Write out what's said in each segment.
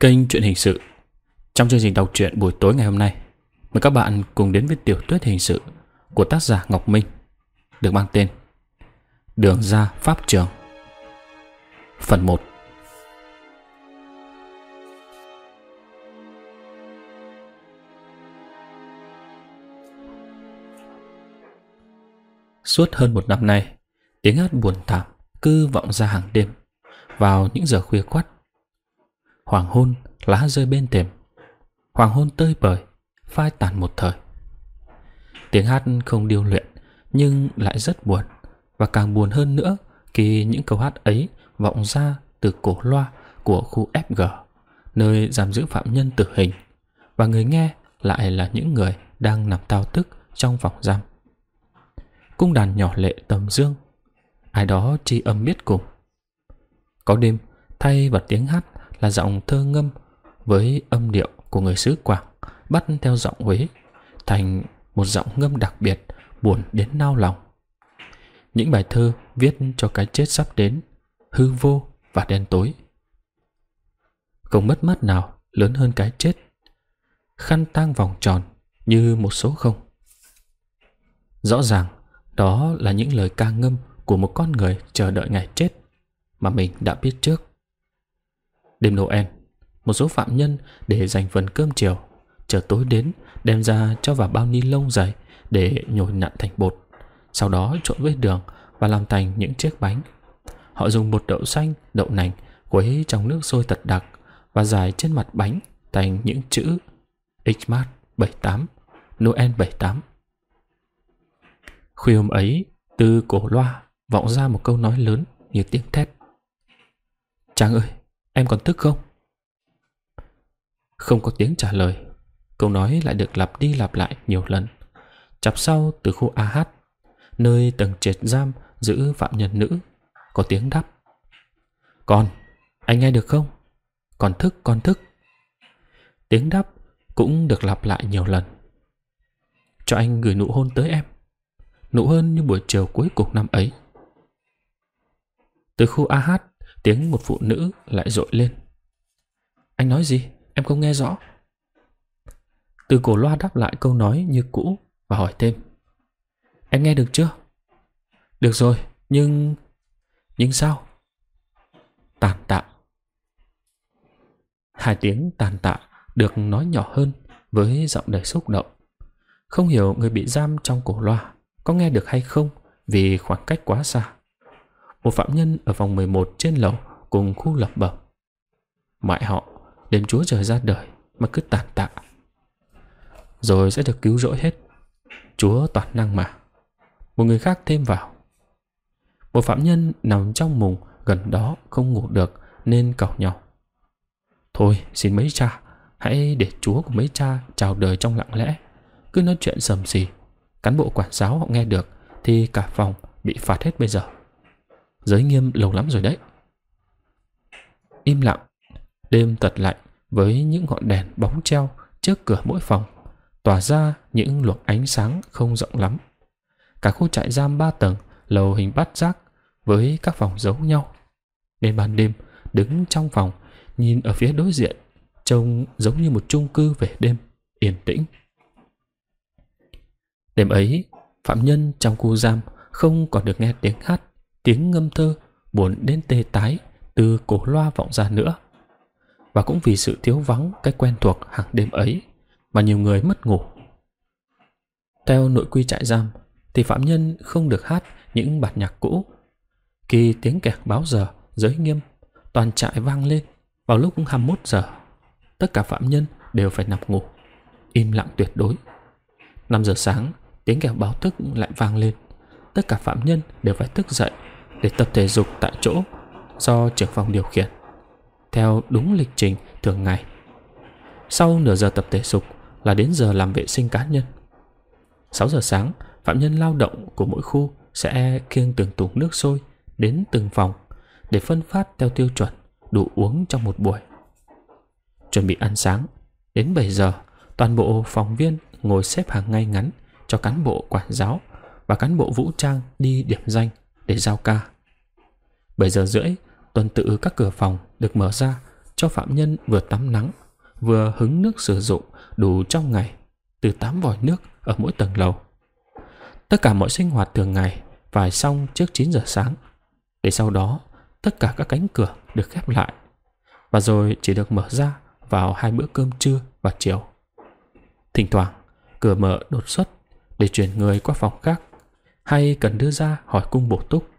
kênh Chuyện Hình Sự. Trong chương trình đọc truyện buổi tối ngày hôm nay, mời các bạn cùng đến với tiểu thuyết hình sự của tác giả Ngọc Minh, được mang tên Đường ra Pháp Trường. Phần 1 Suốt hơn một năm nay, tiếng hát buồn thảm cứ vọng ra hàng đêm vào những giờ khuya quắt Hoàng hôn lá rơi bên thềm Hoàng hôn tơi bời, Phai tàn một thời. Tiếng hát không điêu luyện, Nhưng lại rất buồn. Và càng buồn hơn nữa Khi những câu hát ấy vọng ra từ cổ loa của khu FG Nơi giam giữ phạm nhân tử hình. Và người nghe lại là những người đang nằm tao tức trong phòng giam. Cung đàn nhỏ lệ tầm dương, Ai đó tri âm biết cùng. Có đêm, thay vào tiếng hát là giọng thơ ngâm với âm điệu của người xứ Quảng bắt theo giọng Huế thành một giọng ngâm đặc biệt buồn đến nao lòng. Những bài thơ viết cho cái chết sắp đến, hư vô và đen tối. Không mất mát nào lớn hơn cái chết. Khăn tang vòng tròn như một số không. Rõ ràng, đó là những lời ca ngâm của một con người chờ đợi ngày chết mà mình đã biết trước. Đêm Noel, một số phạm nhân để dành phần cơm chiều, chờ tối đến đem ra cho vào bao ni lông dày để nhồi nặn thành bột, sau đó trộn với đường và làm thành những chiếc bánh. Họ dùng bột đậu xanh, đậu nành quấy trong nước sôi thật đặc và dài trên mặt bánh thành những chữ Xmas 78, Noel 78. Khuya hôm ấy, từ cổ loa vọng ra một câu nói lớn như tiếng thét. Trang ơi, Em còn thức không? Không có tiếng trả lời. Câu nói lại được lặp đi lặp lại nhiều lần. Chặp sau từ khu AH Nơi tầng trệt giam giữ phạm nhân nữ Có tiếng đáp. Con, anh nghe được không? Còn thức, con thức. Tiếng đáp cũng được lặp lại nhiều lần. Cho anh gửi nụ hôn tới em. Nụ hơn như buổi chiều cuối cùng năm ấy. Từ khu AH Tiếng một phụ nữ lại dội lên Anh nói gì? Em không nghe rõ Từ cổ loa đáp lại câu nói như cũ Và hỏi thêm Em nghe được chưa? Được rồi, nhưng... Nhưng sao? Tàn tạ Hai tiếng tàn tạ được nói nhỏ hơn với giọng đầy xúc động. Không hiểu người bị giam trong cổ loa có nghe được hay không vì khoảng cách quá xa một phạm nhân ở phòng 11 trên lầu cùng khu lập bẩm. Mại họ, đêm chúa trời ra đời mà cứ tàn tạ. Rồi sẽ được cứu rỗi hết. Chúa toàn năng mà. Một người khác thêm vào. Một phạm nhân nằm trong mùng gần đó không ngủ được nên cầu nhau. Thôi xin mấy cha, hãy để chúa của mấy cha chào đời trong lặng lẽ. Cứ nói chuyện sầm xì. Cán bộ quản giáo họ nghe được thì cả phòng bị phạt hết bây giờ. Giới nghiêm lâu lắm rồi đấy Im lặng Đêm thật lạnh với những ngọn đèn bóng treo trước cửa mỗi phòng tỏa ra những luồng ánh sáng không rộng lắm. Cả khu trại giam ba tầng, lầu hình bát giác với các phòng giấu nhau. Nên ban đêm, đứng trong phòng, nhìn ở phía đối diện, trông giống như một chung cư về đêm, yên tĩnh. Đêm ấy, phạm nhân trong khu giam không còn được nghe tiếng hát tiếng ngâm thơ buồn đến tê tái từ cổ loa vọng ra nữa. Và cũng vì sự thiếu vắng cái quen thuộc hàng đêm ấy mà nhiều người mất ngủ. Theo nội quy trại giam thì phạm nhân không được hát những bản nhạc cũ. Khi tiếng kẹt báo giờ giới nghiêm, toàn trại vang lên vào lúc 21 giờ. Tất cả phạm nhân đều phải nằm ngủ, im lặng tuyệt đối. 5 giờ sáng, tiếng kẹo báo thức lại vang lên. Tất cả phạm nhân đều phải thức dậy để tập thể dục tại chỗ do trưởng phòng điều khiển theo đúng lịch trình thường ngày. Sau nửa giờ tập thể dục là đến giờ làm vệ sinh cá nhân. 6 giờ sáng, phạm nhân lao động của mỗi khu sẽ khiêng từng thùng nước sôi đến từng phòng để phân phát theo tiêu chuẩn đủ uống trong một buổi. Chuẩn bị ăn sáng, đến 7 giờ, toàn bộ phòng viên ngồi xếp hàng ngay ngắn cho cán bộ quản giáo và cán bộ vũ trang đi điểm danh để giao ca. 7 giờ rưỡi, tuần tự các cửa phòng được mở ra cho phạm nhân vừa tắm nắng, vừa hứng nước sử dụng đủ trong ngày, từ 8 vòi nước ở mỗi tầng lầu. Tất cả mọi sinh hoạt thường ngày phải xong trước 9 giờ sáng, để sau đó tất cả các cánh cửa được khép lại và rồi chỉ được mở ra vào hai bữa cơm trưa và chiều. Thỉnh thoảng, cửa mở đột xuất để chuyển người qua phòng khác hay cần đưa ra hỏi cung bổ túc.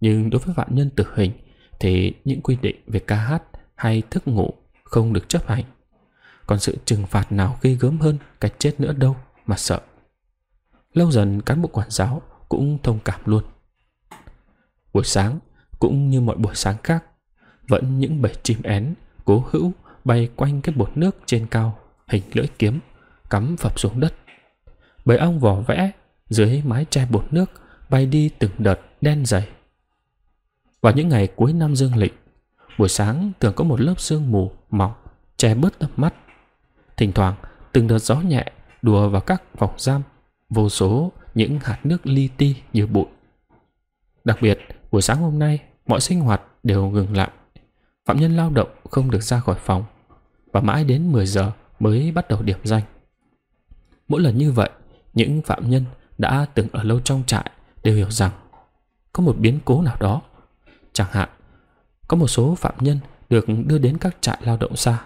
Nhưng đối với phạm nhân tử hình thì những quy định về ca hát hay thức ngủ không được chấp hành. Còn sự trừng phạt nào ghê gớm hơn cái chết nữa đâu mà sợ. Lâu dần cán bộ quản giáo cũng thông cảm luôn. Buổi sáng, cũng như mọi buổi sáng khác, vẫn những bầy chim én cố hữu bay quanh cái bột nước trên cao hình lưỡi kiếm cắm phập xuống đất. Bầy ong vỏ vẽ dưới mái che bột nước bay đi từng đợt đen dày. Vào những ngày cuối năm dương lịch, buổi sáng thường có một lớp sương mù mỏng che bớt tầm mắt. Thỉnh thoảng, từng đợt gió nhẹ đùa vào các phòng giam, vô số những hạt nước li ti như bụi. Đặc biệt, buổi sáng hôm nay, mọi sinh hoạt đều ngừng lại. Phạm nhân lao động không được ra khỏi phòng và mãi đến 10 giờ mới bắt đầu điểm danh. Mỗi lần như vậy, những phạm nhân đã từng ở lâu trong trại đều hiểu rằng có một biến cố nào đó. Chẳng hạn, có một số phạm nhân được đưa đến các trại lao động xa.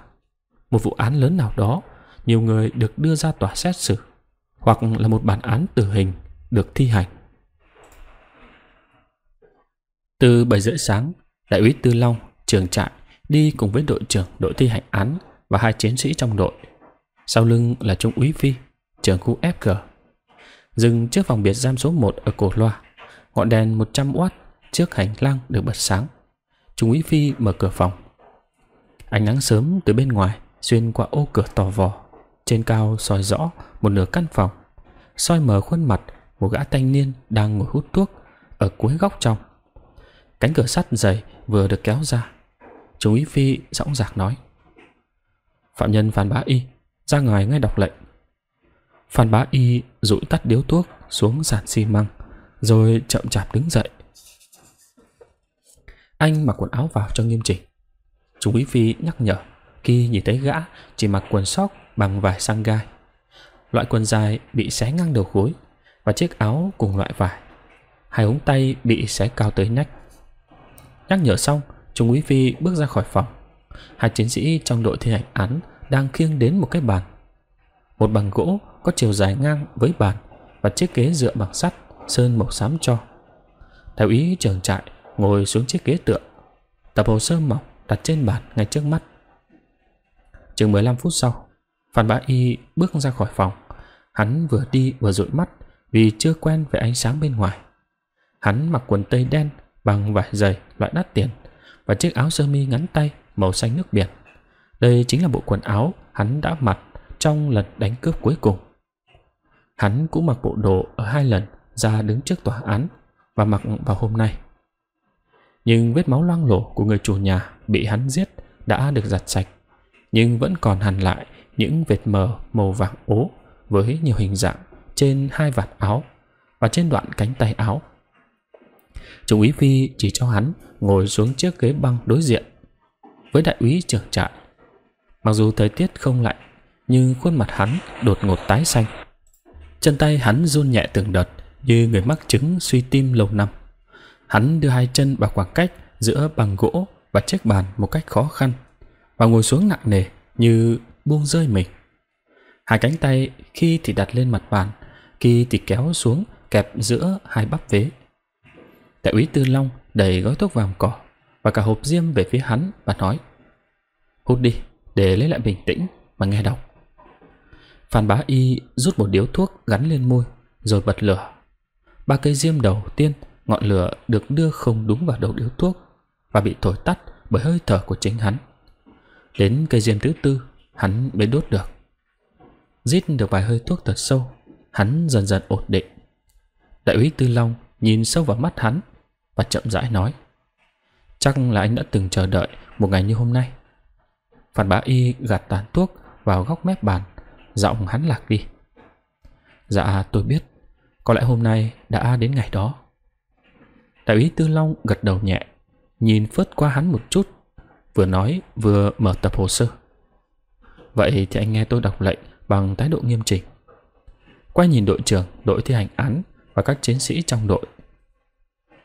Một vụ án lớn nào đó, nhiều người được đưa ra tòa xét xử, hoặc là một bản án tử hình được thi hành. Từ 7 rưỡi sáng, đại úy Tư Long, trường trại, đi cùng với đội trưởng đội thi hành án và hai chiến sĩ trong đội. Sau lưng là trung úy Phi, trưởng khu FG. Dừng trước phòng biệt giam số 1 ở cổ loa, ngọn đèn 100W trước hành lang được bật sáng. Trung úy Phi mở cửa phòng. Ánh nắng sớm từ bên ngoài xuyên qua ô cửa tò vò, trên cao soi rõ một nửa căn phòng, soi mờ khuôn mặt một gã thanh niên đang ngồi hút thuốc ở cuối góc trong. Cánh cửa sắt dày vừa được kéo ra. Trung úy Phi dõng dạc nói: Phạm nhân Phan Bá Y ra ngoài ngay đọc lệnh. Phan Bá Y rụi tắt điếu thuốc xuống sàn xi măng, rồi chậm chạp đứng dậy. Anh mặc quần áo vào cho nghiêm chỉnh. Trung úy Phi nhắc nhở khi nhìn thấy gã chỉ mặc quần sóc bằng vải sang gai. Loại quần dài bị xé ngang đầu gối và chiếc áo cùng loại vải. Hai ống tay bị xé cao tới nách. Nhắc nhở xong, Trung úy Phi bước ra khỏi phòng. Hai chiến sĩ trong đội thi hành án đang khiêng đến một cái bàn. Một bằng gỗ có chiều dài ngang với bàn và chiếc ghế dựa bằng sắt sơn màu xám cho. Theo ý trưởng trại ngồi xuống chiếc ghế tựa, tập hồ sơ mỏng đặt trên bàn ngay trước mắt. Chừng 15 phút sau, Phan Bá Y bước ra khỏi phòng. Hắn vừa đi vừa dụi mắt vì chưa quen với ánh sáng bên ngoài. Hắn mặc quần tây đen bằng vải dày loại đắt tiền và chiếc áo sơ mi ngắn tay màu xanh nước biển. Đây chính là bộ quần áo hắn đã mặc trong lần đánh cướp cuối cùng. Hắn cũng mặc bộ đồ ở hai lần ra đứng trước tòa án và mặc vào hôm nay. Nhưng vết máu loang lổ của người chủ nhà bị hắn giết đã được giặt sạch, nhưng vẫn còn hằn lại những vệt mờ màu vàng ố với nhiều hình dạng trên hai vạt áo và trên đoạn cánh tay áo. Trung úy Phi chỉ cho hắn ngồi xuống chiếc ghế băng đối diện với đại úy trưởng trại. Mặc dù thời tiết không lạnh, nhưng khuôn mặt hắn đột ngột tái xanh. Chân tay hắn run nhẹ từng đợt như người mắc chứng suy tim lâu năm. Hắn đưa hai chân vào khoảng cách giữa bằng gỗ và chiếc bàn một cách khó khăn và ngồi xuống nặng nề như buông rơi mình. Hai cánh tay khi thì đặt lên mặt bàn, khi thì kéo xuống kẹp giữa hai bắp vế. Đại úy Tư Long đẩy gói thuốc vàng cỏ và cả hộp diêm về phía hắn và nói Hút đi, để lấy lại bình tĩnh mà nghe đọc. Phan Bá Y rút một điếu thuốc gắn lên môi rồi bật lửa. Ba cây diêm đầu tiên, ngọn lửa được đưa không đúng vào đầu điếu thuốc và bị thổi tắt bởi hơi thở của chính hắn. Đến cây diêm thứ tư, hắn mới đốt được. Rít được vài hơi thuốc thật sâu, hắn dần dần ổn định. Đại úy Tư Long nhìn sâu vào mắt hắn và chậm rãi nói Chắc là anh đã từng chờ đợi một ngày như hôm nay. Phan bá y gạt tàn thuốc vào góc mép bàn, giọng hắn lạc đi. Dạ tôi biết, có lẽ hôm nay đã đến ngày đó. Đại úy Tư Long gật đầu nhẹ, nhìn phớt qua hắn một chút, vừa nói vừa mở tập hồ sơ. Vậy thì anh nghe tôi đọc lệnh bằng thái độ nghiêm chỉnh. Quay nhìn đội trưởng, đội thi hành án và các chiến sĩ trong đội.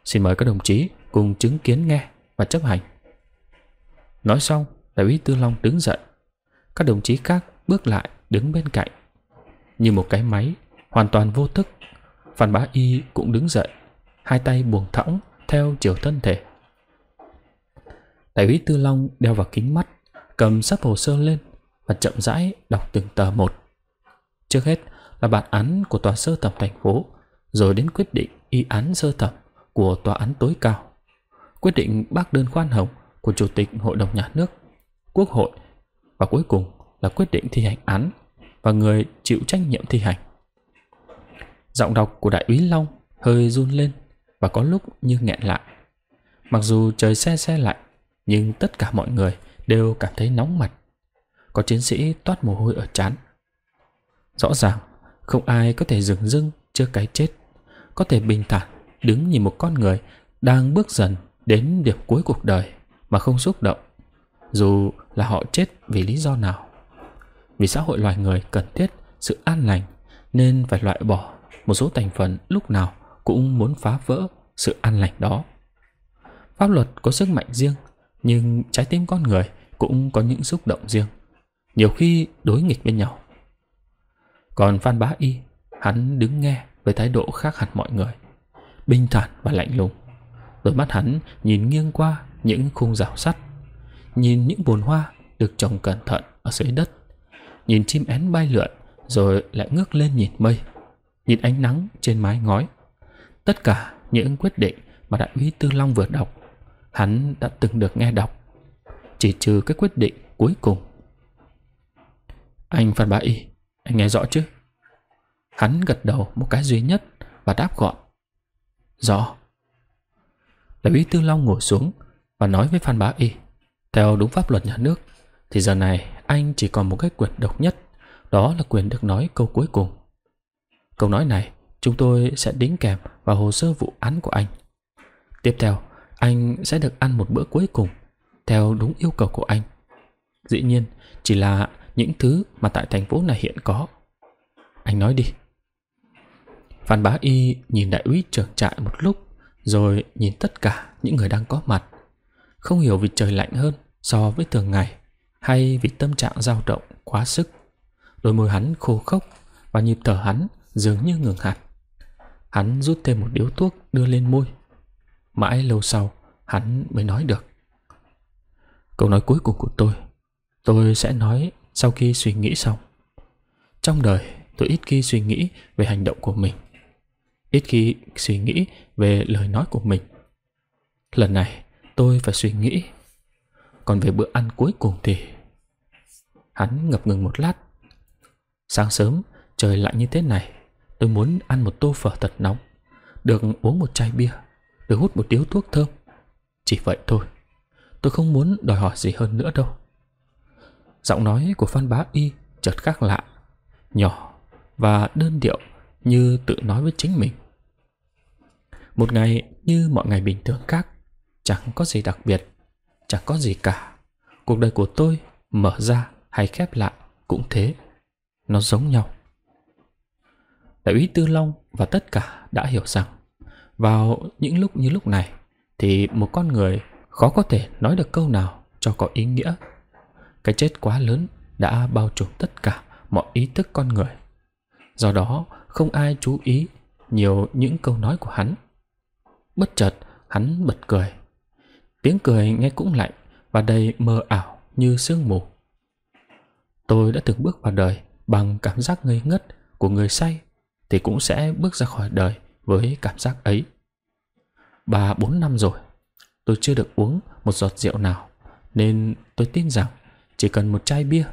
Xin mời các đồng chí cùng chứng kiến nghe và chấp hành. Nói xong, đại úy Tư Long đứng dậy. Các đồng chí khác bước lại đứng bên cạnh. Như một cái máy, hoàn toàn vô thức. Phan Bá Y cũng đứng dậy, hai tay buông thõng theo chiều thân thể. Đại úy Tư Long đeo vào kính mắt, cầm sắp hồ sơ lên và chậm rãi đọc từng tờ một. Trước hết là bản án của tòa sơ thẩm thành phố, rồi đến quyết định y án sơ thẩm của tòa án tối cao, quyết định bác đơn khoan hồng của Chủ tịch Hội đồng Nhà nước, Quốc hội và cuối cùng là quyết định thi hành án và người chịu trách nhiệm thi hành. Giọng đọc của đại úy Long hơi run lên và có lúc như nghẹn lại. Mặc dù trời xe xe lạnh, nhưng tất cả mọi người đều cảm thấy nóng mặt. Có chiến sĩ toát mồ hôi ở chán. Rõ ràng, không ai có thể dừng dưng trước cái chết, có thể bình thản đứng nhìn một con người đang bước dần đến điểm cuối cuộc đời mà không xúc động, dù là họ chết vì lý do nào. Vì xã hội loài người cần thiết sự an lành nên phải loại bỏ một số thành phần lúc nào cũng muốn phá vỡ sự an lành đó. Pháp luật có sức mạnh riêng, nhưng trái tim con người cũng có những xúc động riêng, nhiều khi đối nghịch với nhau. Còn Phan Bá Y, hắn đứng nghe với thái độ khác hẳn mọi người, bình thản và lạnh lùng. Đôi mắt hắn nhìn nghiêng qua những khung rào sắt, nhìn những bồn hoa được trồng cẩn thận ở dưới đất, nhìn chim én bay lượn rồi lại ngước lên nhìn mây, nhìn ánh nắng trên mái ngói. Tất cả những quyết định mà đại úy Tư Long vừa đọc, hắn đã từng được nghe đọc, chỉ trừ cái quyết định cuối cùng. Anh Phan Bá Y, anh nghe rõ chứ? Hắn gật đầu một cái duy nhất và đáp gọn. Rõ. Đại úy Tư Long ngồi xuống và nói với Phan Bá Y. Theo đúng pháp luật nhà nước, thì giờ này anh chỉ còn một cái quyền độc nhất, đó là quyền được nói câu cuối cùng. Câu nói này chúng tôi sẽ đính kèm vào hồ sơ vụ án của anh. Tiếp theo, anh sẽ được ăn một bữa cuối cùng, theo đúng yêu cầu của anh. Dĩ nhiên, chỉ là những thứ mà tại thành phố này hiện có. Anh nói đi. Phan Bá Y nhìn đại úy trưởng trại một lúc, rồi nhìn tất cả những người đang có mặt. Không hiểu vì trời lạnh hơn so với thường ngày, hay vì tâm trạng dao động quá sức. Đôi môi hắn khô khốc và nhịp thở hắn dường như ngừng hẳn. Hắn rút thêm một điếu thuốc đưa lên môi. Mãi lâu sau, hắn mới nói được. Câu nói cuối cùng của tôi, tôi sẽ nói sau khi suy nghĩ xong. Trong đời, tôi ít khi suy nghĩ về hành động của mình. Ít khi suy nghĩ về lời nói của mình. Lần này, tôi phải suy nghĩ. Còn về bữa ăn cuối cùng thì... Hắn ngập ngừng một lát. Sáng sớm, trời lạnh như thế này, tôi muốn ăn một tô phở thật nóng, được uống một chai bia, được hút một điếu thuốc thơm. Chỉ vậy thôi. Tôi không muốn đòi hỏi gì hơn nữa đâu. Giọng nói của Phan Bá Y chợt khác lạ, nhỏ và đơn điệu như tự nói với chính mình. Một ngày như mọi ngày bình thường khác, chẳng có gì đặc biệt, chẳng có gì cả. Cuộc đời của tôi mở ra hay khép lại cũng thế. Nó giống nhau. Đại úy Tư Long và tất cả đã hiểu rằng vào những lúc như lúc này thì một con người khó có thể nói được câu nào cho có ý nghĩa. Cái chết quá lớn đã bao trùm tất cả mọi ý thức con người. Do đó, không ai chú ý nhiều những câu nói của hắn. Bất chợt, hắn bật cười. Tiếng cười nghe cũng lạnh và đầy mờ ảo như sương mù. Tôi đã từng bước vào đời bằng cảm giác ngây ngất của người say thì cũng sẽ bước ra khỏi đời với cảm giác ấy. Ba bốn năm rồi, tôi chưa được uống một giọt rượu nào, nên tôi tin rằng chỉ cần một chai bia.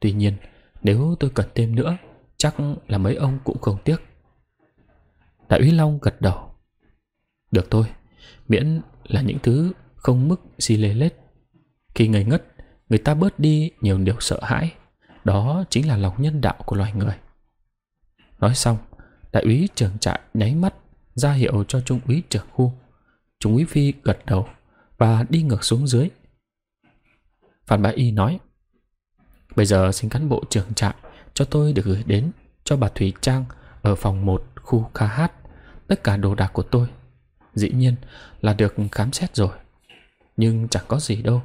Tuy nhiên, nếu tôi cần thêm nữa, chắc là mấy ông cũng không tiếc. Đại úy Long gật đầu. Được thôi, miễn là những thứ không mức gì lê lết. Khi ngây ngất, người ta bớt đi nhiều điều sợ hãi. Đó chính là lòng nhân đạo của loài người. Nói xong, đại úy trưởng trại nháy mắt ra hiệu cho trung úy trưởng khu. Trung úy Phi gật đầu và đi ngược xuống dưới. Phan Bá Y nói Bây giờ xin cán bộ trưởng trại cho tôi được gửi đến cho bà Thủy Trang ở phòng 1 khu KH tất cả đồ đạc của tôi. Dĩ nhiên là được khám xét rồi. Nhưng chẳng có gì đâu.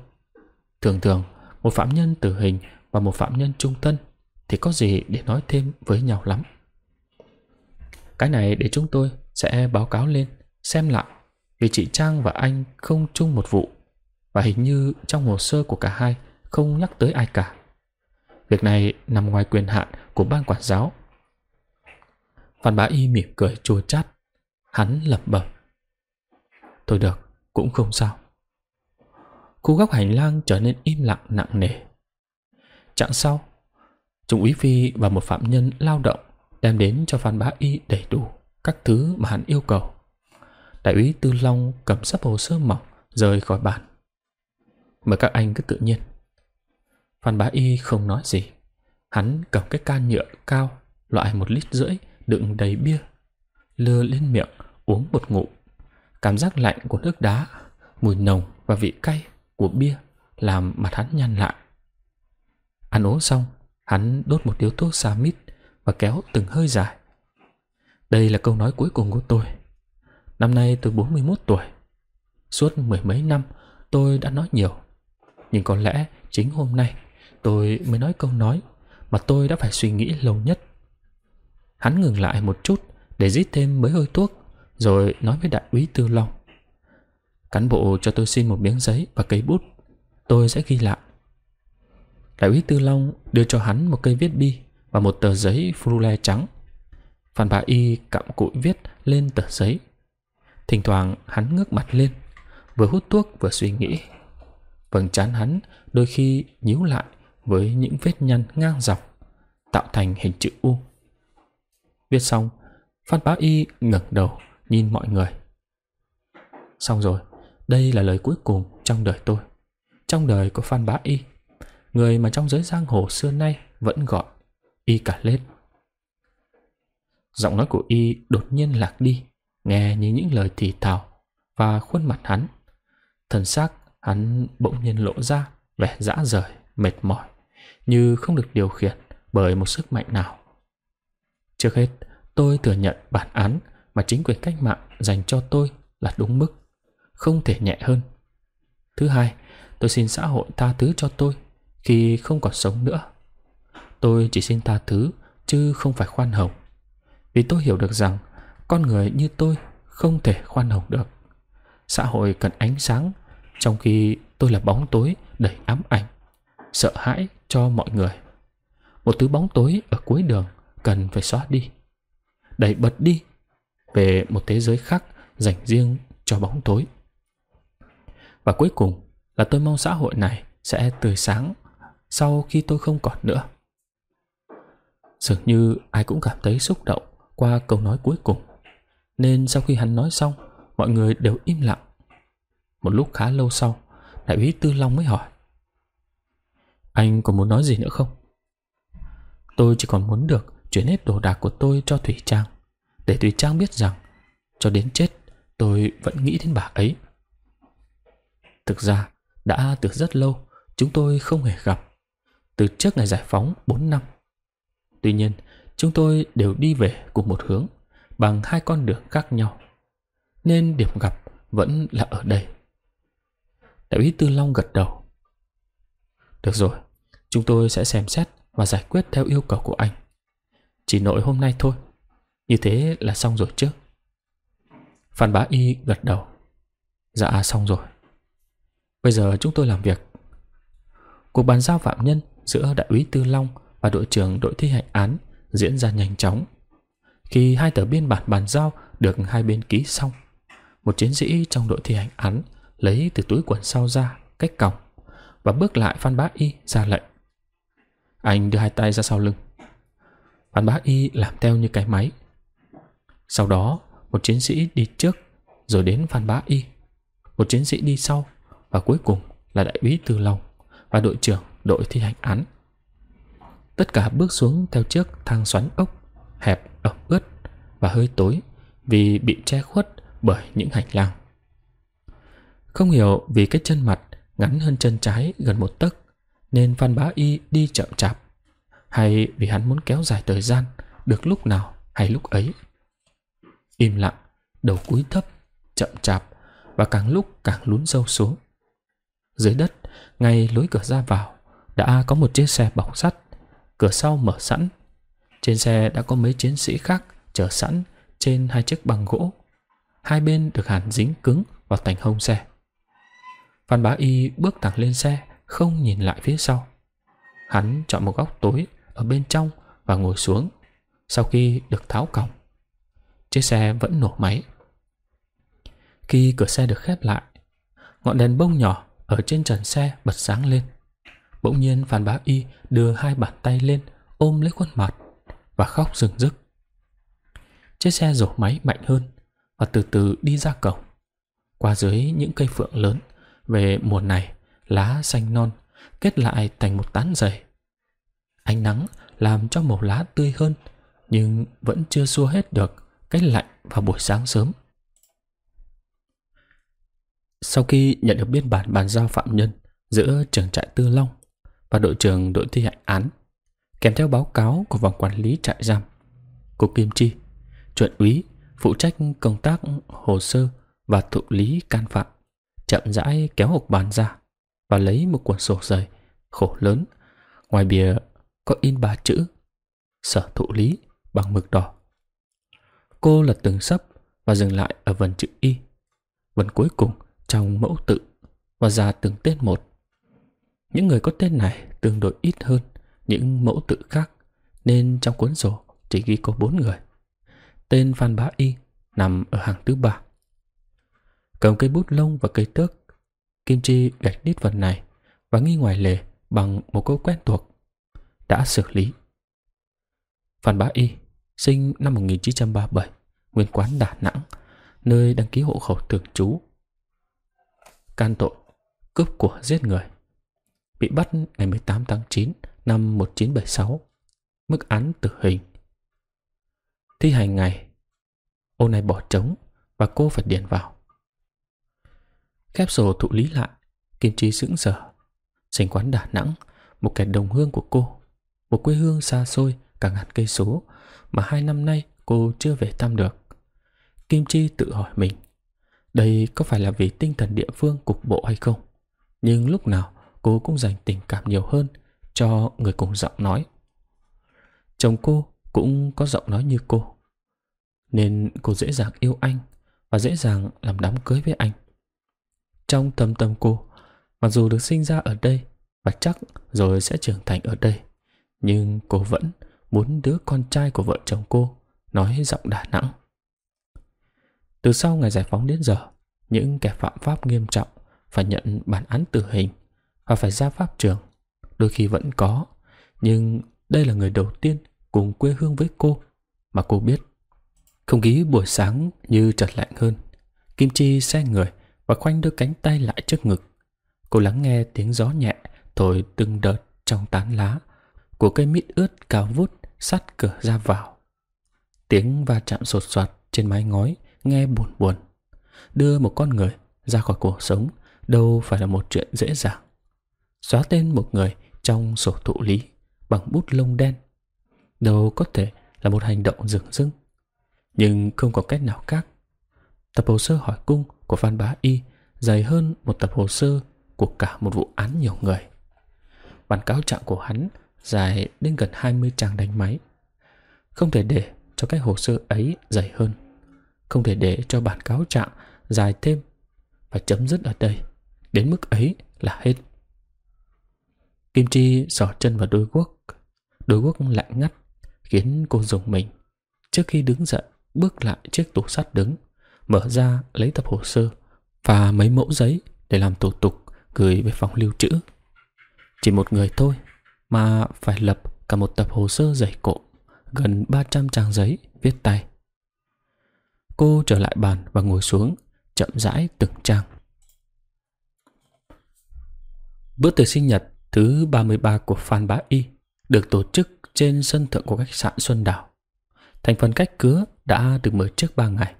Thường thường, một phạm nhân tử hình và một phạm nhân trung thân thì có gì để nói thêm với nhau lắm. Cái này để chúng tôi sẽ báo cáo lên, xem lại vì chị Trang và anh không chung một vụ và hình như trong hồ sơ của cả hai không nhắc tới ai cả. Việc này nằm ngoài quyền hạn của ban quản giáo. Phan Bá Y mỉm cười chua chát. Hắn lẩm bẩm. Thôi được, cũng không sao. Khu góc hành lang trở nên im lặng nặng nề. Chặng sau, Trung úy Phi và một phạm nhân lao động đem đến cho Phan Bá Y đầy đủ các thứ mà hắn yêu cầu. Đại úy Tư Long cầm sắp hồ sơ mỏng rời khỏi bàn. Mời các anh cứ tự nhiên. Phan Bá Y không nói gì. Hắn cầm cái can nhựa cao loại một lít rưỡi đựng đầy bia, lưa lên miệng uống một ngụm. Cảm giác lạnh của nước đá, mùi nồng và vị cay của bia làm mặt hắn nhăn lại. Ăn uống xong, hắn đốt một điếu thuốc xa mít và kéo từng hơi dài. Đây là câu nói cuối cùng của tôi. Năm nay tôi 41 tuổi. Suốt mười mấy năm tôi đã nói nhiều. Nhưng có lẽ chính hôm nay tôi mới nói câu nói mà tôi đã phải suy nghĩ lâu nhất. Hắn ngừng lại một chút để rít thêm mấy hơi thuốc rồi nói với đại úy Tư Long. Cán bộ cho tôi xin một miếng giấy và cây bút. Tôi sẽ ghi lại. Đại úy Tư Long đưa cho hắn một cây viết bi và một tờ giấy frule trắng. Phan Bà Y cặm cụi viết lên tờ giấy. Thỉnh thoảng hắn ngước mặt lên, vừa hút thuốc vừa suy nghĩ. Vầng trán hắn đôi khi nhíu lại với những vết nhăn ngang dọc, tạo thành hình chữ U. Viết xong, Phan Bá Y ngẩng đầu nhìn mọi người. Xong rồi, đây là lời cuối cùng trong đời tôi. Trong đời của Phan Bá Y, người mà trong giới giang hồ xưa nay vẫn gọi Y cả lên. Giọng nói của Y đột nhiên lạc đi, nghe như những lời thì thào và khuôn mặt hắn. Thần xác hắn bỗng nhiên lộ ra vẻ dã rời, mệt mỏi, như không được điều khiển bởi một sức mạnh nào. Trước hết, tôi thừa nhận bản án mà chính quyền cách mạng dành cho tôi là đúng mức, không thể nhẹ hơn. Thứ hai, tôi xin xã hội tha thứ cho tôi khi không còn sống nữa. Tôi chỉ xin tha thứ chứ không phải khoan hồng. Vì tôi hiểu được rằng con người như tôi không thể khoan hồng được. Xã hội cần ánh sáng, trong khi tôi là bóng tối đầy ám ảnh, sợ hãi cho mọi người. Một thứ bóng tối ở cuối đường cần phải xóa đi, đẩy bật đi về một thế giới khác dành riêng cho bóng tối. Và cuối cùng là tôi mong xã hội này sẽ tươi sáng sau khi tôi không còn nữa. Dường như ai cũng cảm thấy xúc động qua câu nói cuối cùng. Nên sau khi hắn nói xong, mọi người đều im lặng. Một lúc khá lâu sau, đại úy Tư Long mới hỏi. Anh còn muốn nói gì nữa không? Tôi chỉ còn muốn được chuyển hết đồ đạc của tôi cho Thủy Trang. Để Thủy Trang biết rằng, cho đến chết, tôi vẫn nghĩ đến bà ấy. Thực ra, đã từ rất lâu, chúng tôi không hề gặp. Từ trước ngày giải phóng 4 năm. Tuy nhiên, chúng tôi đều đi về cùng một hướng bằng hai con đường khác nhau. Nên điểm gặp vẫn là ở đây. Đại úy Tư Long gật đầu. Được rồi, chúng tôi sẽ xem xét và giải quyết theo yêu cầu của anh. Chỉ nội hôm nay thôi. Như thế là xong rồi chứ. Phan Bá Y gật đầu. Dạ xong rồi. Bây giờ chúng tôi làm việc. Cuộc bàn giao phạm nhân giữa đại úy Tư Long và đội trưởng đội thi hành án diễn ra nhanh chóng. Khi hai tờ biên bản bàn giao được hai bên ký xong, một chiến sĩ trong đội thi hành án lấy từ túi quần sau ra cách còng và bước lại Phan Bá Y ra lệnh. Anh đưa hai tay ra sau lưng. Phan Bá Y làm theo như cái máy. Sau đó, một chiến sĩ đi trước, rồi đến Phan Bá Y. Một chiến sĩ đi sau, và cuối cùng là đại úy Tư Long và đội trưởng đội thi hành án. Tất cả bước xuống theo chiếc thang xoắn ốc, hẹp, ẩm ướt và hơi tối vì bị che khuất bởi những hành lang. Không hiểu vì cái chân mặt ngắn hơn chân trái gần một tấc nên Phan Bá Y đi chậm chạp hay vì hắn muốn kéo dài thời gian được lúc nào hay lúc ấy. Im lặng, đầu cúi thấp, chậm chạp và càng lúc càng lún sâu xuống. Dưới đất, ngay lối cửa ra vào, đã có một chiếc xe bọc sắt, cửa sau mở sẵn. Trên xe đã có mấy chiến sĩ khác chờ sẵn trên hai chiếc bằng gỗ. Hai bên được hàn dính cứng vào thành hông xe. Phan Bá Y bước thẳng lên xe, không nhìn lại phía sau. Hắn chọn một góc tối ở bên trong và ngồi xuống sau khi được tháo còng. Chiếc xe vẫn nổ máy. Khi cửa xe được khép lại, ngọn đèn bông nhỏ ở trên trần xe bật sáng lên. Bỗng nhiên Phan Bá Y đưa hai bàn tay lên ôm lấy khuôn mặt và khóc rừng rức. Chiếc xe rổ máy mạnh hơn và từ từ đi ra cổng. Qua dưới những cây phượng lớn, về mùa này lá xanh non kết lại thành một tán dày. Ánh nắng làm cho màu lá tươi hơn nhưng vẫn chưa xua hết được cái lạnh vào buổi sáng sớm. Sau khi nhận được biên bản bàn giao phạm nhân giữa trưởng trại Tư Long và đội trưởng đội thi hành án, kèm theo báo cáo của vòng quản lý trại giam, cục Kim Chi, chuẩn úy phụ trách công tác hồ sơ và thụ lý can phạm, chậm rãi kéo hộp bàn ra và lấy một cuốn sổ dày khổ lớn, ngoài bìa có in ba chữ sở thụ lý bằng mực đỏ. Cô lật từng sấp và dừng lại ở vần chữ Y. Vần cuối cùng trong mẫu tự và ra từng tên một. Những người có tên này tương đối ít hơn những mẫu tự khác nên trong cuốn sổ chỉ ghi có bốn người. Tên Phan Bá Y nằm ở hàng thứ ba. Cầm cây bút lông và cây tước, Kim Chi gạch đít phần này và nghi ngoài lề bằng một câu quen thuộc. Đã xử lý. Phan Bá Y sinh năm 1937, nguyên quán Đà Nẵng, nơi đăng ký hộ khẩu thường trú can tội cướp của giết người. Bị bắt ngày 18 tháng 9 năm 1976, mức án tử hình. Thi hành ngày, ô này bỏ trống và cô phải điền vào. Khép sổ thụ lý lại, Kim Chi sững sờ. Sinh quán Đà Nẵng, một kẻ đồng hương của cô, một quê hương xa xôi cả ngàn cây số mà hai năm nay cô chưa về thăm được. Kim Chi tự hỏi mình đây có phải là vì tinh thần địa phương cục bộ hay không? Nhưng lúc nào cô cũng dành tình cảm nhiều hơn cho người cùng giọng nói. Chồng cô cũng có giọng nói như cô. Nên cô dễ dàng yêu anh và dễ dàng làm đám cưới với anh. Trong tâm tâm cô, mặc dù được sinh ra ở đây và chắc rồi sẽ trưởng thành ở đây, nhưng cô vẫn muốn đứa con trai của vợ chồng cô nói giọng Đà Nẵng. Từ sau ngày giải phóng đến giờ, những kẻ phạm pháp nghiêm trọng phải nhận bản án tử hình và phải ra pháp trường. Đôi khi vẫn có, nhưng đây là người đầu tiên cùng quê hương với cô mà cô biết. Không khí buổi sáng như chợt lạnh hơn. Kim Chi xe người và khoanh đôi cánh tay lại trước ngực. Cô lắng nghe tiếng gió nhẹ thổi từng đợt trong tán lá của cây mít ướt cao vút sát cửa ra vào. Tiếng va chạm sột soạt trên mái ngói nghe buồn buồn. Đưa một con người ra khỏi cuộc sống, đâu phải là một chuyện dễ dàng. Xóa tên một người trong sổ thụ lý bằng bút lông đen, đâu có thể là một hành động dừng dưng. Nhưng không có cách nào khác. Tập hồ sơ hỏi cung của Phan Bá Y dày hơn một tập hồ sơ của cả một vụ án nhiều người. Bản cáo trạng của hắn dài đến gần 20 trang đánh máy. Không thể để cho cái hồ sơ ấy dày hơn. Không thể để cho bản cáo trạng dài thêm và chấm dứt ở đây. Đến mức ấy là hết. Kim Chi sỏ chân vào đôi guốc. Đôi guốc lạnh ngắt khiến cô dùng mình. Trước khi đứng dậy, bước lại chiếc tủ sắt đứng, mở ra lấy tập hồ sơ và mấy mẫu giấy để làm thủ tục gửi về phòng lưu trữ. Chỉ một người thôi mà phải lập cả một tập hồ sơ dày cộm, gần 300 trang giấy viết tay. Cô trở lại bàn và ngồi xuống, chậm rãi từng trang. Bữa tiệc sinh nhật thứ 33 của Phan Bá Y được tổ chức trên sân thượng của khách sạn Xuân Đảo. Thành phần cách cứa đã được mời trước 3 ngày.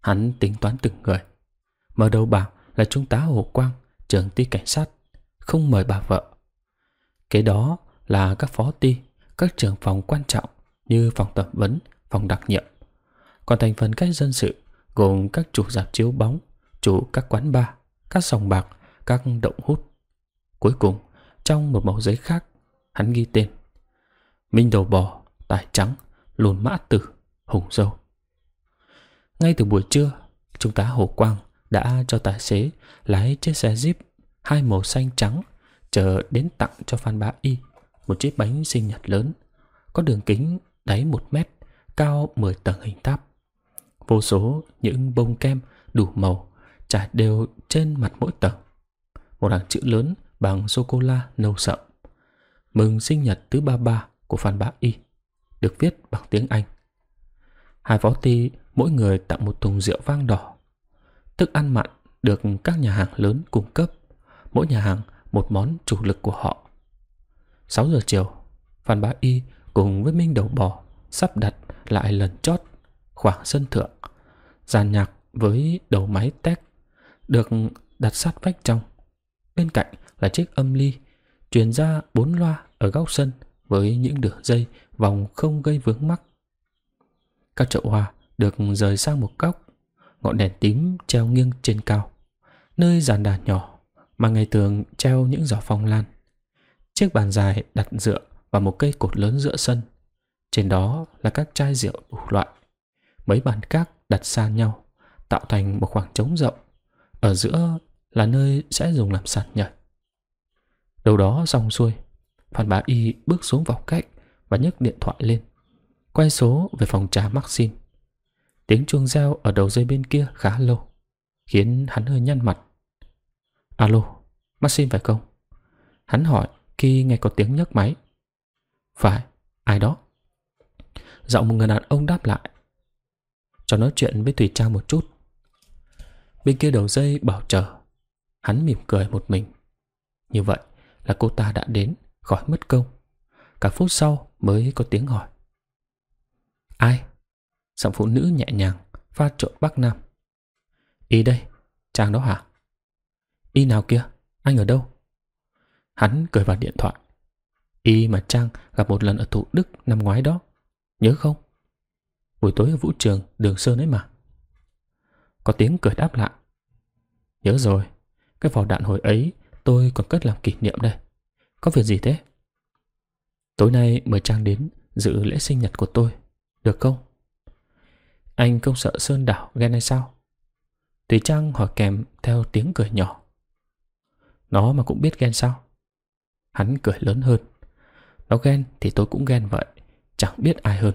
Hắn tính toán từng người. Mở đầu bảng là Trung tá Hồ Quang, trưởng ty cảnh sát, không mời bà vợ. Kế đó là các phó ty, các trưởng phòng quan trọng như phòng tập vấn, phòng đặc nhiệm. Còn thành phần cách dân sự gồm các chủ dạp chiếu bóng, chủ các quán bar, các sòng bạc, các động hút. Cuối cùng, trong một mẫu giấy khác, hắn ghi tên Minh đầu bò, tài trắng, lùn mã tử, hùng dâu. Ngay từ buổi trưa, Trung tá Hồ Quang đã cho tài xế lái chiếc xe Jeep hai màu xanh trắng chờ đến tặng cho Phan Bá Y một chiếc bánh sinh nhật lớn có đường kính đáy một mét, cao 10 tầng hình tháp. Vô số những bông kem đủ màu trải đều trên mặt mỗi tầng. Một hàng chữ lớn bằng sô-cô-la nâu sậm. Mừng sinh nhật thứ ba ba của Phan Bá Y, được viết bằng tiếng Anh. Hai phó ti mỗi người tặng một thùng rượu vang đỏ. Thức ăn mặn được các nhà hàng lớn cung cấp, mỗi nhà hàng một món chủ lực của họ. 6 giờ chiều, Phan Bá Y cùng với Minh Đầu Bò sắp đặt lại lần chót khoảng sân thượng. Giàn nhạc với đầu máy tech được đặt sát vách trong. Bên cạnh là chiếc âm ly truyền ra bốn loa ở góc sân với những đường dây vòng không gây vướng mắc. Các chậu hoa được rời sang một góc, ngọn đèn tím treo nghiêng trên cao, nơi giàn đàn nhỏ mà ngày thường treo những giỏ phong lan. Chiếc bàn dài đặt dựa vào một cây cột lớn giữa sân. Trên đó là các chai rượu đủ loại. Mấy bàn cát đặt xa nhau, tạo thành một khoảng trống rộng. Ở giữa là nơi sẽ dùng làm sàn nhảy. Đầu đó xong xuôi, Phan Bá Y bước xuống vào cách và nhấc điện thoại lên. Quay số về phòng trà Maxim. Tiếng chuông reo ở đầu dây bên kia khá lâu, khiến hắn hơi nhăn mặt. Alo, Maxim phải không? Hắn hỏi khi nghe có tiếng nhấc máy. Phải, ai đó? Giọng một người đàn ông đáp lại. Cho nói chuyện với Thủy Trang một chút. Bên kia đầu dây bảo chờ. Hắn mỉm cười một mình. Như vậy là cô ta đã đến, khỏi mất công. Cả phút sau mới có tiếng hỏi. Ai? Giọng phụ nữ nhẹ nhàng, pha trộn Bắc Nam. Y đây, Trang đó hả? Y nào kia? Anh ở đâu? Hắn cười vào điện thoại. Y mà Trang gặp một lần ở Thủ Đức năm ngoái đó. Nhớ không? Buổi tối ở vũ trường Đường Sơn ấy mà. Có tiếng cười đáp lại. Nhớ rồi, cái vỏ đạn hồi ấy tôi còn cất làm kỷ niệm đây. Có việc gì thế? Tối nay mời Trang đến dự lễ sinh nhật của tôi. Được không? Anh không sợ Sơn đảo ghen hay sao? Tùy Trang hỏi kèm theo tiếng cười nhỏ. Nó mà cũng biết ghen sao? Hắn cười lớn hơn. Nó ghen thì tôi cũng ghen vậy, chẳng biết ai hơn.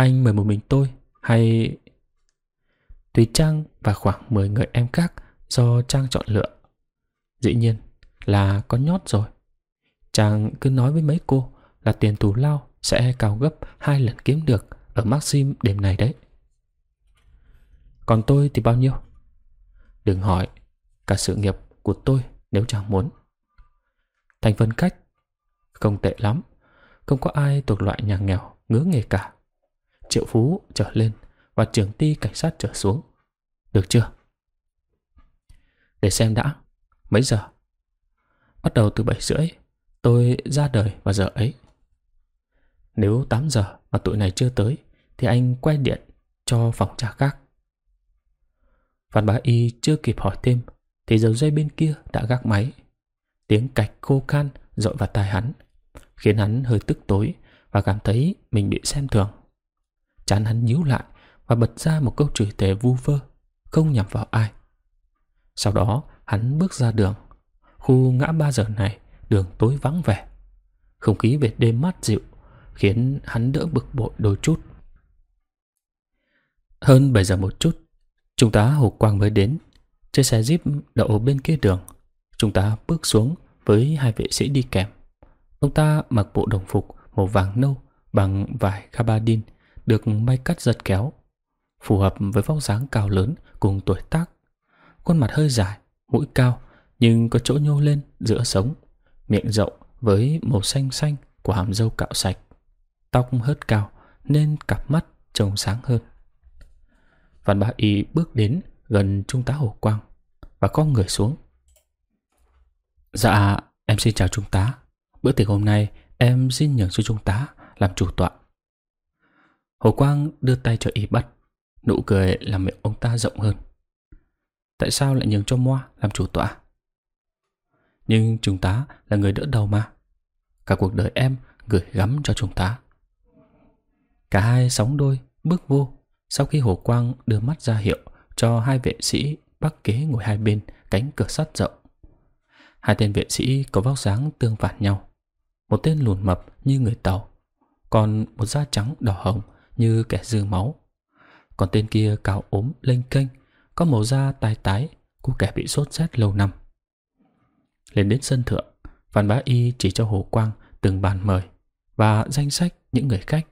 Anh mời một mình tôi hay... Tùy Trang và khoảng 10 người em khác do Trang chọn lựa. Dĩ nhiên là có nhót rồi. Trang cứ nói với mấy cô là tiền thù lao sẽ cao gấp hai lần kiếm được ở Maxim đêm này đấy. Còn tôi thì bao nhiêu? Đừng hỏi, cả sự nghiệp của tôi nếu chẳng muốn. Thành phần khách Không tệ lắm Không có ai thuộc loại nhà nghèo ngứa nghề cả Triệu phú trở lên Và trưởng ty cảnh sát trở xuống Được chưa? Để xem đã Mấy giờ? Bắt đầu từ 7 rưỡi Tôi ra đời vào giờ ấy Nếu 8 giờ mà tụi này chưa tới Thì anh quay điện cho phòng trà khác Phan Bá Y chưa kịp hỏi thêm Thì dầu dây bên kia đã gác máy Tiếng cạch khô khan dội vào tai hắn, khiến hắn hơi tức tối và cảm thấy mình bị xem thường. Chán hắn nhíu lại và bật ra một câu chửi thề vu vơ, không nhằm vào ai. Sau đó, hắn bước ra đường. Khu ngã ba giờ này, đường tối vắng vẻ. Không khí về đêm mát dịu, khiến hắn đỡ bực bội đôi chút. Hơn 7 giờ một chút, chúng ta Hồ Quang mới đến. Chiếc xe Jeep đậu bên kia đường Chúng ta bước xuống với hai vệ sĩ đi kèm. Ông ta mặc bộ đồng phục màu vàng nâu bằng vải gabardine được may cắt giật kéo, phù hợp với vóc dáng cao lớn cùng tuổi tác. Khuôn mặt hơi dài, mũi cao nhưng có chỗ nhô lên giữa sống, miệng rộng với màu xanh xanh của hàm râu cạo sạch. Tóc hớt cao nên cặp mắt trông sáng hơn. Văn Bá Y bước đến gần Trung tá Hồ Quang và có người xuống. Dạ, em xin chào Trung tá. Bữa tiệc hôm nay em xin nhường cho trung tá làm chủ tọa. Hồ Quang đưa tay cho y bắt, nụ cười làm miệng ông ta rộng hơn. Tại sao lại nhường cho Moa làm chủ tọa? Nhưng chúng ta là người đỡ đầu mà. Cả cuộc đời em gửi gắm cho chúng ta Cả hai sóng đôi bước vô sau khi Hồ Quang đưa mắt ra hiệu cho hai vệ sĩ bắc kế ngồi hai bên cánh cửa sắt rộng. Hai tên vệ sĩ có vóc dáng tương phản nhau. Một tên lùn mập như người Tàu, còn một da trắng đỏ hồng như kẻ dư máu. Còn tên kia cao ốm lênh kênh, có màu da tái tái của kẻ bị sốt rét lâu năm. Lên đến sân thượng, Phan Bá Y chỉ cho Hồ Quang từng bàn mời và danh sách những người khách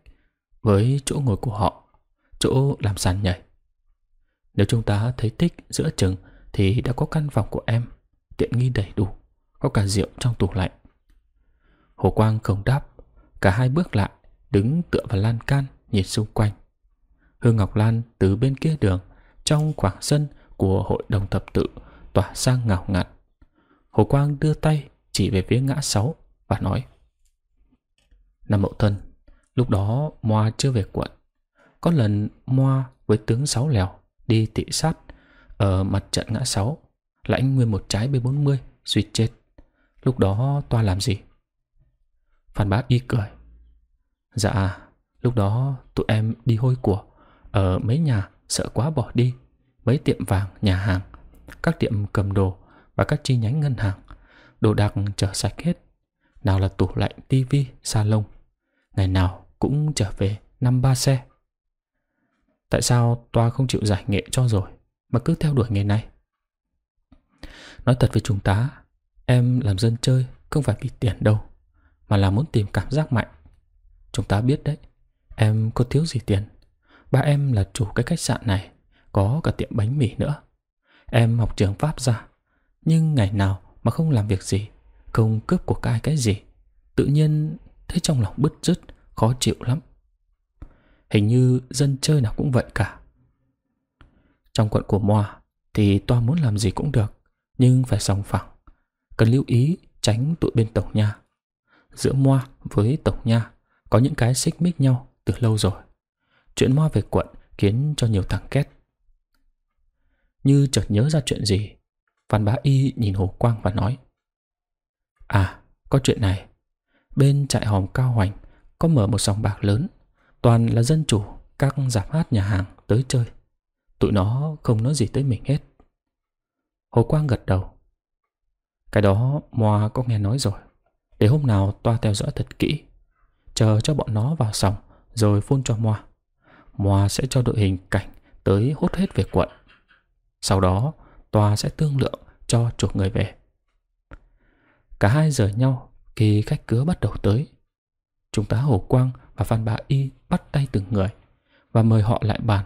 với chỗ ngồi của họ, chỗ làm sàn nhảy. Nếu chúng ta thấy thích giữa chừng thì đã có căn phòng của em, tiện nghi đầy đủ, có cả rượu trong tủ lạnh. Hồ Quang không đáp, cả hai bước lại, đứng tựa vào lan can, nhìn xung quanh. Hương Ngọc Lan từ bên kia đường, trong khoảng sân của hội đồng thập tự, tỏa sang ngào ngạt. Hồ Quang đưa tay chỉ về phía ngã sáu và nói Năm mậu thân, lúc đó Moa chưa về quận. Có lần Moa với tướng Sáu Lèo đi tị sát ở mặt trận ngã sáu lãnh nguyên một trái B40 suy chết. Lúc đó toa làm gì? Phan bá y cười. Dạ, lúc đó tụi em đi hôi của ở mấy nhà sợ quá bỏ đi. Mấy tiệm vàng, nhà hàng, các tiệm cầm đồ và các chi nhánh ngân hàng. Đồ đạc trở sạch hết. Nào là tủ lạnh, tivi, salon. Ngày nào cũng trở về năm ba xe. Tại sao Toa không chịu giải nghệ cho rồi Mà cứ theo đuổi nghề này Nói thật với chúng ta Em làm dân chơi không phải vì tiền đâu Mà là muốn tìm cảm giác mạnh Chúng ta biết đấy Em có thiếu gì tiền? Ba em là chủ cái khách sạn này, Có cả tiệm bánh mì nữa. Em học trường Pháp ra, Nhưng ngày nào mà không làm việc gì, Không cướp của ai cái gì, Tự nhiên thấy trong lòng bứt rứt, Khó chịu lắm. Hình như dân chơi nào cũng vậy cả. Trong quận của Moa Thì toa muốn làm gì cũng được, Nhưng phải sòng phẳng, Cần lưu ý tránh tụi bên Tổng Nha. Giữa Moa với Tổng Nha Có những cái xích mích nhau từ lâu rồi. Chuyện Moa về quận Khiến cho nhiều thằng két Như chợt nhớ ra chuyện gì văn Bá Y nhìn Hồ Quang và nói À, có chuyện này. Bên trại hòm Cao Hoành Có mở một sòng bạc lớn Toàn là dân chủ Các giảm hát nhà hàng tới chơi. Tụi nó không nói gì tới mình hết. Hồ Quang gật đầu. Cái đó Moa có nghe nói rồi. Để hôm nào toa theo dõi thật kỹ Chờ cho bọn nó vào sòng rồi phun cho Moa Moa sẽ cho đội hình cảnh Tới hút hết về quận Sau đó Tòa sẽ tương lượng cho chuộc người về Cả hai rời nhau Khi khách cứa bắt đầu tới Chúng ta Hồ Quang và Phan Bá Y bắt tay từng người và mời họ lại bàn.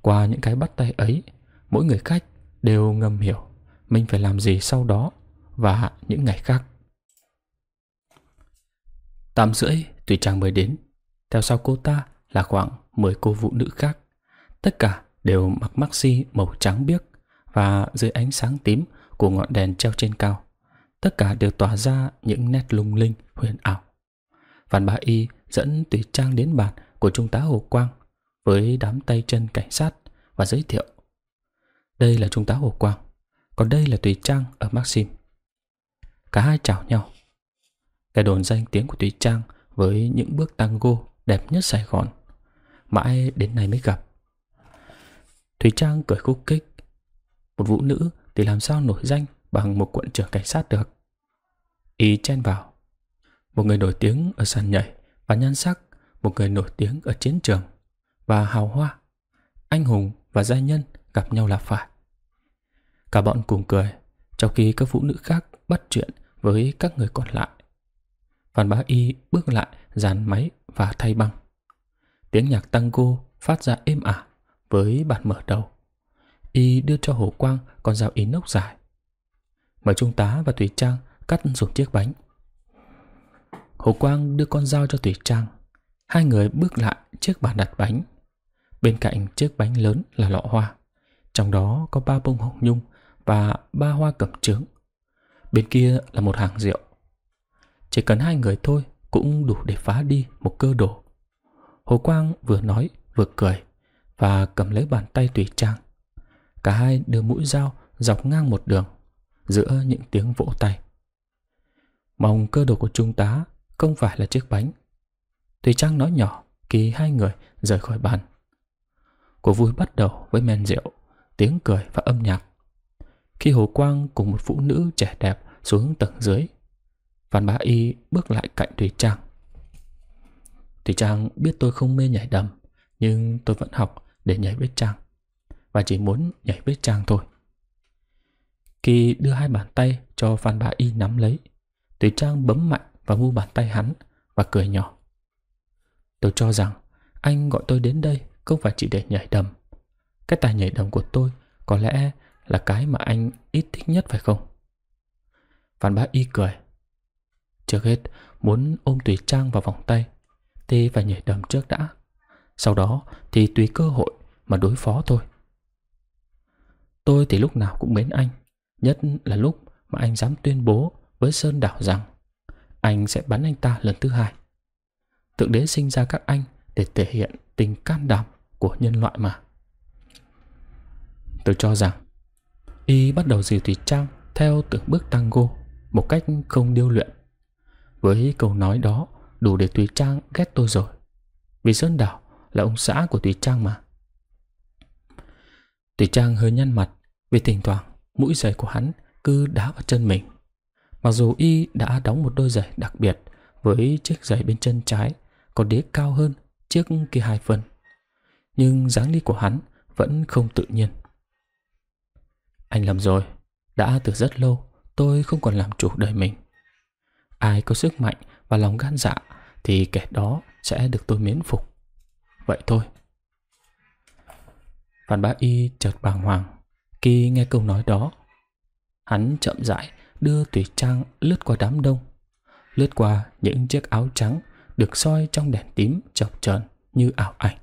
Qua những cái bắt tay ấy, mỗi người khách đều ngầm hiểu mình phải làm gì sau đó và những ngày khác. Tám rưỡi, Tùy Trang mới đến. Theo sau cô ta là khoảng 10 cô phụ nữ khác. Tất cả đều mặc maxi màu trắng biếc và dưới ánh sáng tím của ngọn đèn treo trên cao. Tất cả đều tỏa ra những nét lung linh huyền ảo. Văn Ba Y dẫn Tùy Trang đến bàn của Trung tá Hồ Quang với đám tay chân cảnh sát và giới thiệu. Đây là Trung tá Hồ Quang, còn đây là Tùy Trang ở Maxim. Cả hai chào nhau. Cái đồn danh tiếng của Tùy Trang với những bước tango đẹp nhất Sài Gòn. Mãi đến nay mới gặp. Thùy Trang cười khúc kích. Một vũ nữ thì làm sao nổi danh bằng một quận trưởng cảnh sát được. Y chen vào một người nổi tiếng ở sàn nhảy và nhan sắc, một người nổi tiếng ở chiến trường và hào hoa. Anh hùng và gia nhân gặp nhau là phải. Cả bọn cùng cười, trong khi các phụ nữ khác bắt chuyện với các người còn lại. Phan Bá Y bước lại, dàn máy và thay băng. Tiếng nhạc tango phát ra êm ả với bản mở đầu. Y đưa cho Hồ Quang con dao inox dài. Mời Trung tá và Tùy Trang cắt dùng chiếc bánh Hồ Quang đưa con dao cho tùy Trang. Hai người bước lại chiếc bàn đặt bánh. Bên cạnh chiếc bánh lớn là lọ hoa. Trong đó có ba bông hồng nhung và ba hoa cẩm trướng. Bên kia là một hàng rượu. Chỉ cần hai người thôi Cũng đủ để phá đi một cơ đồ. Hồ Quang vừa nói, vừa cười, Và cầm lấy bàn tay Tùy Trang. Cả hai đưa mũi dao dọc ngang một đường, Giữa những tiếng vỗ tay. Mong cơ đồ của trung tá Không phải là chiếc bánh. Tùy Trang nói nhỏ, Khi hai người rời khỏi bàn. Cuộc vui bắt đầu với men rượu, Tiếng cười và âm nhạc. Khi Hồ Quang cùng một phụ nữ trẻ đẹp Xuống tầng dưới Phan Bá Y bước lại cạnh Thùy Trang. Thùy Trang biết tôi không mê nhảy đầm, Nhưng tôi vẫn học để nhảy với Trang, Và chỉ muốn nhảy với Trang thôi. Kỳ đưa hai bàn tay cho Phan Bá Y nắm lấy, Thùy Trang bấm mạnh vào mu bàn tay hắn Và cười nhỏ. Tôi cho rằng anh gọi tôi đến đây không phải chỉ để nhảy đầm. Cái tài nhảy đầm của tôi có lẽ là cái mà anh ít thích nhất phải không? Phan Bá Y cười. Trước hết, muốn ôm Tùy Trang vào vòng tay, Thì phải nhảy đầm trước đã. Sau đó thì tùy cơ hội mà đối phó thôi. Tôi thì lúc nào cũng mến anh, Nhất là lúc mà anh dám tuyên bố với Sơn Đảo rằng Anh sẽ bắn anh ta lần thứ hai. Thượng đế sinh ra các anh để thể hiện tình can đảm của nhân loại mà. Tôi cho rằng, Y bắt đầu dìu Thủy Trang theo từng bước tango một cách không điêu luyện với câu nói đó đủ để Tùy Trang ghét tôi rồi. Vì Sơn Đảo là ông xã của Tùy Trang mà. Tùy Trang hơi nhăn mặt vì thỉnh thoảng mũi giày của hắn cứ đá vào chân mình. Mặc dù y đã đóng một đôi giày đặc biệt với chiếc giày bên chân trái có đế cao hơn chiếc kia hai phần. Nhưng dáng đi của hắn vẫn không tự nhiên. Anh lầm rồi, đã từ rất lâu tôi không còn làm chủ đời mình. Ai có sức mạnh và lòng gan dạ thì kẻ đó sẽ được tôi mến phục. Vậy thôi. Phan Bá Y chợt bàng hoàng khi nghe câu nói đó. Hắn chậm rãi đưa Tùy Trang lướt qua đám đông, lướt qua những chiếc áo trắng được soi trong đèn tím chập chờn như ảo ảnh.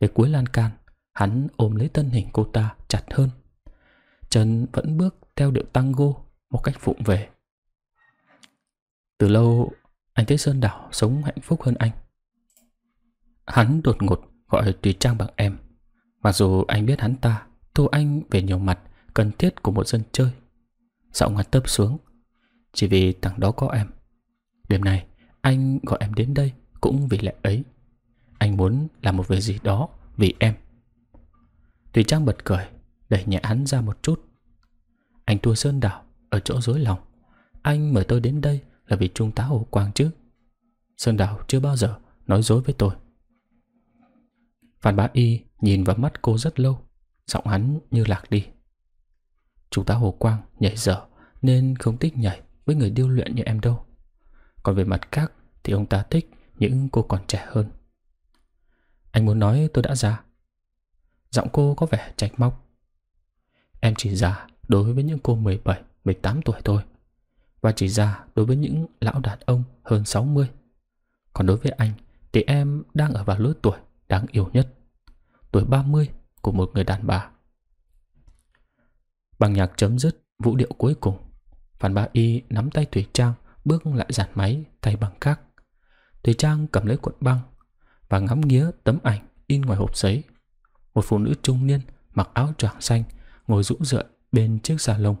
Để cuối lan can, hắn ôm lấy thân hình cô ta chặt hơn. Chân vẫn bước theo điệu tango một cách vụng về. Từ lâu, anh thấy Sơn Đảo sống hạnh phúc hơn anh. Hắn đột ngột gọi Tùy Trang bằng em. Mặc dù anh biết hắn ta thu anh về nhiều mặt cần thiết của một dân chơi. Giọng ngặt tấp xuống, chỉ vì thằng đó có em. Đêm nay, anh gọi em đến đây cũng vì lẽ ấy. Anh muốn làm một việc gì đó vì em. Tùy Trang bật cười, đẩy nhẹ hắn ra một chút. Anh thua Sơn Đảo ở chỗ rối lòng. Anh mời tôi đến đây là vì Trung tá Hồ Quang chứ. Sơn Đảo chưa bao giờ nói dối với tôi. Phan Bá Y nhìn vào mắt cô rất lâu, giọng hắn như lạc đi. Trung tá Hồ Quang nhảy dở nên không thích nhảy với người điêu luyện như em đâu. Còn về mặt khác thì ông ta thích những cô còn trẻ hơn. Anh muốn nói tôi đã già. Giọng cô có vẻ trách móc. Em chỉ già đối với những cô 17, 18 tuổi thôi. Và chỉ già đối với những lão đàn ông hơn 60. Còn đối với anh thì em đang ở vào lứa tuổi đáng yêu nhất. Tuổi 30 của một người đàn bà. Bằng nhạc chấm dứt vũ điệu cuối cùng, Phan Ba Y nắm tay Thủy Trang bước lại dàn máy thay bằng khác. Thủy Trang cầm lấy cuộn băng và ngắm nghía tấm ảnh in ngoài hộp giấy. Một phụ nữ trung niên mặc áo choàng xanh ngồi rũ rượi bên chiếc xà lông.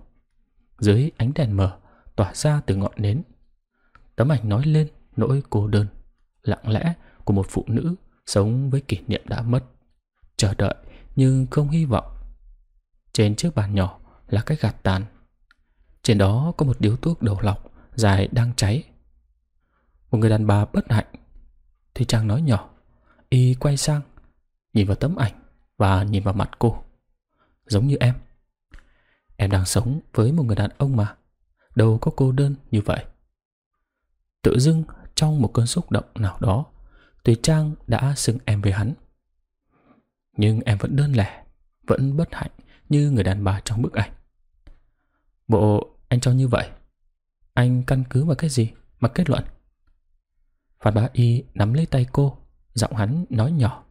Dưới ánh đèn mờ tỏa ra từ ngọn nến. Tấm ảnh nói lên nỗi cô đơn, lặng lẽ của một phụ nữ sống với kỷ niệm đã mất. Chờ đợi nhưng không hy vọng. Trên chiếc bàn nhỏ là cái gạt tàn. Trên đó có một điếu thuốc đầu lọc dài đang cháy. Một người đàn bà bất hạnh. Thì chàng nói nhỏ, y quay sang, nhìn vào tấm ảnh và nhìn vào mặt cô. Giống như em. Em đang sống với một người đàn ông mà Đâu có cô đơn như vậy. Tự dưng, trong một cơn xúc động nào đó, Tùy Trang đã xưng em với hắn. Nhưng em vẫn đơn lẻ, Vẫn bất hạnh như người đàn bà trong bức ảnh. Bộ, anh cho như vậy? Anh căn cứ vào cái gì mà kết luận? Phan Bá Y nắm lấy tay cô, Giọng hắn nói nhỏ,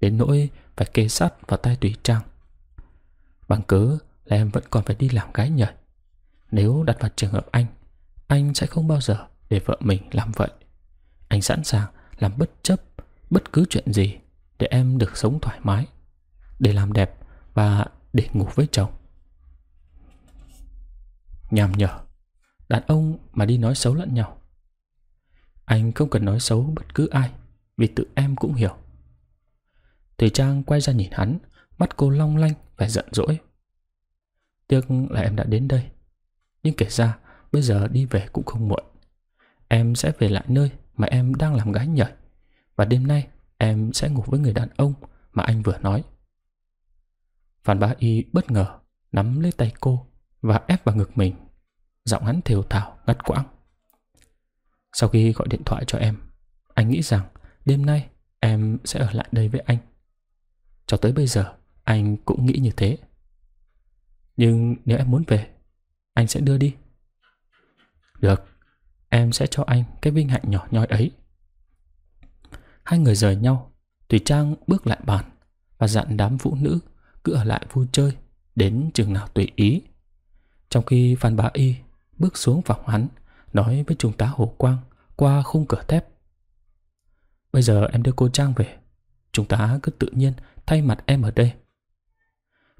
Đến nỗi phải kê sát vào tay Tùy Trang. Bằng cớ là em vẫn còn phải đi làm gái nhảy nếu đặt vào trường hợp anh anh sẽ không bao giờ để vợ mình làm vậy. Anh sẵn sàng làm bất chấp bất cứ chuyện gì để em được sống thoải mái, để làm đẹp và để ngủ với chồng. Nhàm nhở, đàn ông mà đi nói xấu lẫn nhau. Anh không cần nói xấu bất cứ ai, vì tự em cũng hiểu. Thủy Trang quay ra nhìn hắn, mắt cô long lanh vẻ giận dỗi. Tiếc là em đã đến đây, nhưng kể ra bây giờ đi về cũng không muộn. Em sẽ về lại nơi mà em đang làm gái nhảy, và đêm nay em sẽ ngủ với người đàn ông mà anh vừa nói. Phan Bá Y bất ngờ nắm lấy tay cô và ép vào ngực mình. Giọng hắn thều thào ngắt quãng. Sau khi gọi điện thoại cho em, anh nghĩ rằng đêm nay em sẽ ở lại đây với anh. Cho tới bây giờ, anh cũng nghĩ như thế. Nhưng nếu em muốn về, anh sẽ đưa đi. Được, em sẽ cho anh cái vinh hạnh nhỏ nhoi ấy. Hai người rời nhau, Thủy Trang bước lại bàn và dặn đám phụ nữ cứ ở lại vui chơi đến chừng nào tùy ý. Trong khi Phan Bá Y bước xuống phòng hắn nói với trung tá Hồ Quang qua khung cửa thép. Bây giờ em đưa cô Trang về, trung tá cứ tự nhiên thay mặt em ở đây.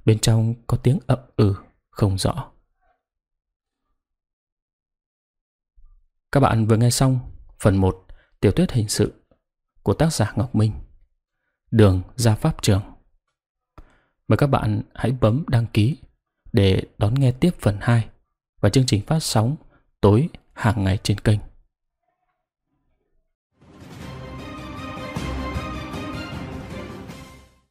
Bên trong có tiếng ậm ừ không rõ. Các bạn vừa nghe xong phần 1 tiểu thuyết hình sự của tác giả Ngọc Minh. Đường ra pháp trường. Mời các bạn hãy bấm đăng ký để đón nghe tiếp phần 2 và chương trình phát sóng tối hàng ngày trên kênh.